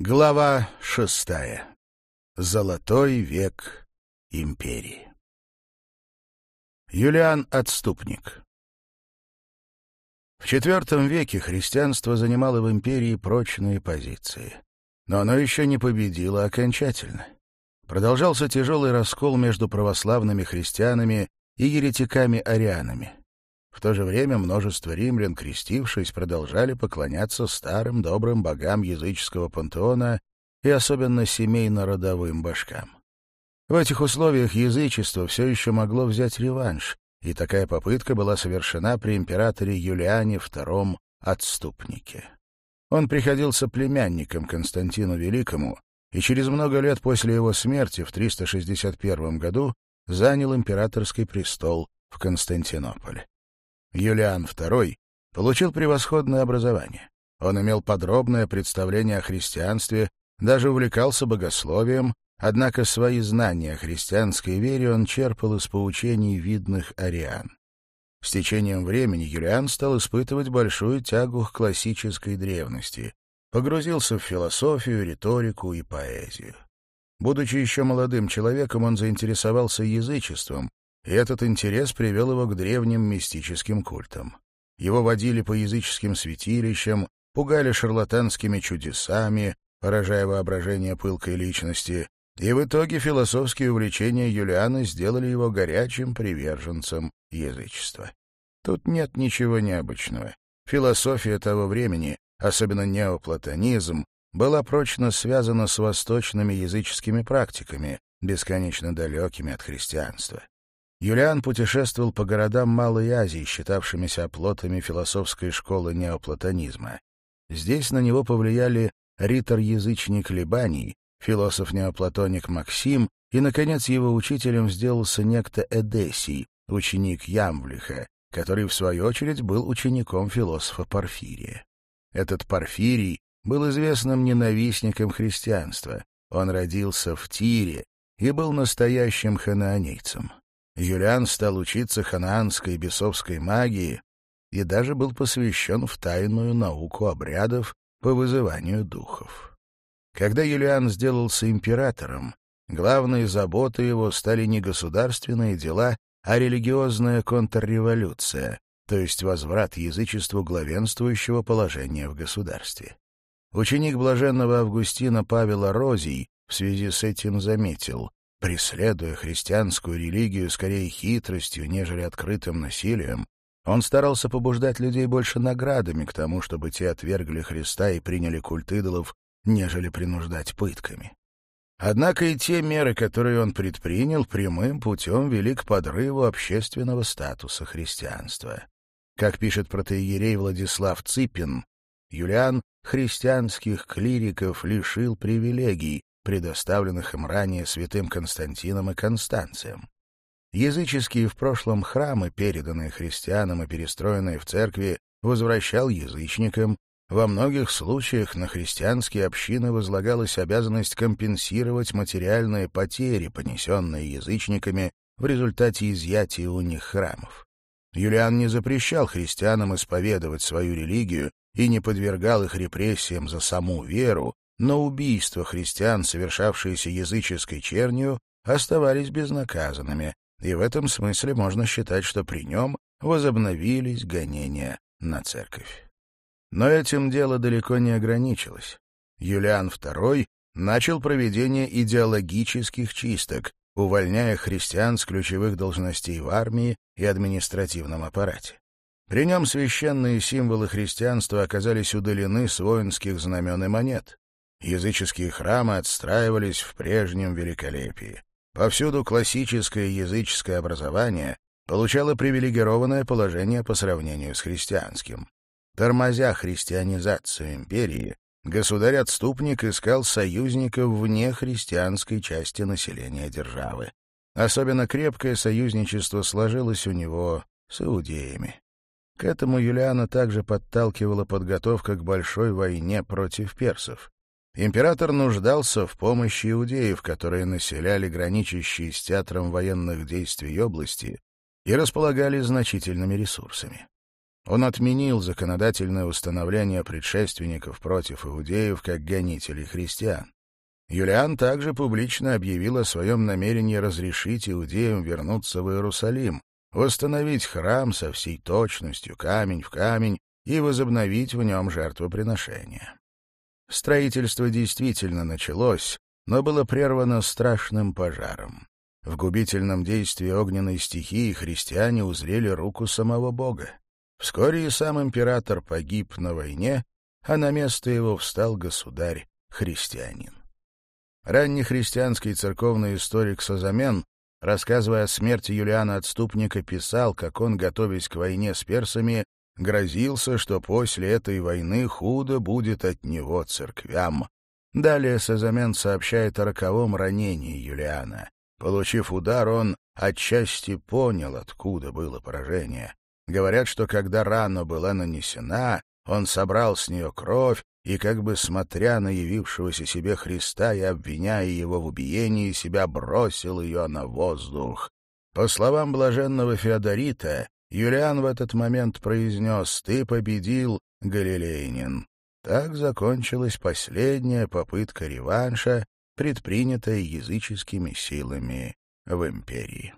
Глава шестая. Золотой век империи. Юлиан Отступник В IV веке христианство занимало в империи прочные позиции. Но оно еще не победило окончательно. Продолжался тяжелый раскол между православными христианами и еретиками-арианами. В то же время множество римлян, крестившись, продолжали поклоняться старым добрым богам языческого пантеона и особенно семейно-родовым башкам. В этих условиях язычество все еще могло взять реванш, и такая попытка была совершена при императоре Юлиане II Отступнике. Он приходился племянником Константину Великому, и через много лет после его смерти в 361 году занял императорский престол в Константинополе. Юлиан II получил превосходное образование. Он имел подробное представление о христианстве, даже увлекался богословием, однако свои знания о христианской вере он черпал из поучений видных ариан. С течением времени Юлиан стал испытывать большую тягу к классической древности, погрузился в философию, риторику и поэзию. Будучи еще молодым человеком, он заинтересовался язычеством, и этот интерес привел его к древним мистическим культам. Его водили по языческим святилищам, пугали шарлатанскими чудесами, поражая воображение пылкой личности, и в итоге философские увлечения Юлиана сделали его горячим приверженцем язычества. Тут нет ничего необычного. Философия того времени, особенно неоплатонизм, была прочно связана с восточными языческими практиками, бесконечно далекими от христианства. Юлиан путешествовал по городам Малой Азии, считавшимися оплотами философской школы неоплатонизма. Здесь на него повлияли ритор-язычник Либаний, философ-неоплатоник Максим, и, наконец, его учителем сделался некто Эдесий, ученик Ямвлиха, который, в свою очередь, был учеником философа Порфирия. Этот Порфирий был известным ненавистником христианства. Он родился в Тире и был настоящим ханаанейцем. Юлиан стал учиться ханаанской и бесовской магии и даже был посвящен в тайную науку обрядов по вызыванию духов. Когда Юлиан сделался императором, главной заботой его стали не государственные дела, а религиозная контрреволюция, то есть возврат язычеству главенствующего положения в государстве. Ученик блаженного Августина Павел Розий в связи с этим заметил, Преследуя христианскую религию скорее хитростью, нежели открытым насилием, он старался побуждать людей больше наградами к тому, чтобы те отвергли Христа и приняли культ идолов, нежели принуждать пытками. Однако и те меры, которые он предпринял, прямым путем вели к подрыву общественного статуса христианства. Как пишет протоиерей Владислав Ципин, Юлиан христианских клириков лишил привилегий, предоставленных им ранее святым Константином и Констанцием. Языческие в прошлом храмы, переданные христианам и перестроенные в церкви, возвращал язычникам, во многих случаях на христианские общины возлагалась обязанность компенсировать материальные потери, понесенные язычниками в результате изъятия у них храмов. Юлиан не запрещал христианам исповедовать свою религию и не подвергал их репрессиям за саму веру, но убийства христиан, совершавшиеся языческой чернью, оставались безнаказанными, и в этом смысле можно считать, что при нем возобновились гонения на церковь. Но этим дело далеко не ограничилось. Юлиан II начал проведение идеологических чисток, увольняя христиан с ключевых должностей в армии и административном аппарате. При нем священные символы христианства оказались удалены с воинских знамен и монет. Языческие храмы отстраивались в прежнем великолепии. Повсюду классическое языческое образование получало привилегированное положение по сравнению с христианским. Тормозя христианизацию империи, государь-отступник искал союзников вне христианской части населения державы. Особенно крепкое союзничество сложилось у него с иудеями. К этому Юлиана также подталкивала подготовка к большой войне против персов император нуждался в помощи иудеев, которые населяли граничащие с театром военных действий области и располагали значительными ресурсами. Он отменил законодательное установление предшественников против иудеев как гонителей христиан. Юлиан также публично объявил о своем намерении разрешить иудеям вернуться в Иерусалим, восстановить храм со всей точностью, камень в камень, и возобновить в нем жертвоприношения. Строительство действительно началось, но было прервано страшным пожаром. В губительном действии огненной стихии христиане узрели руку самого Бога. Вскоре и сам император погиб на войне, а на место его встал государь-христианин. Раннехристианский церковный историк Сазамен, рассказывая о смерти Юлиана Отступника, писал, как он, готовясь к войне с персами, грозился, что после этой войны худо будет от него церквям. Далее Сазамен сообщает о роковом ранении Юлиана. Получив удар, он отчасти понял, откуда было поражение. Говорят, что когда рана была нанесена, он собрал с нее кровь и, как бы смотря на явившегося себе Христа и обвиняя его в убиении, себя бросил ее на воздух. По словам блаженного Феодорита, Юлиан в этот момент произнес «Ты победил, Галилейнин». Так закончилась последняя попытка реванша, предпринятая языческими силами в империи.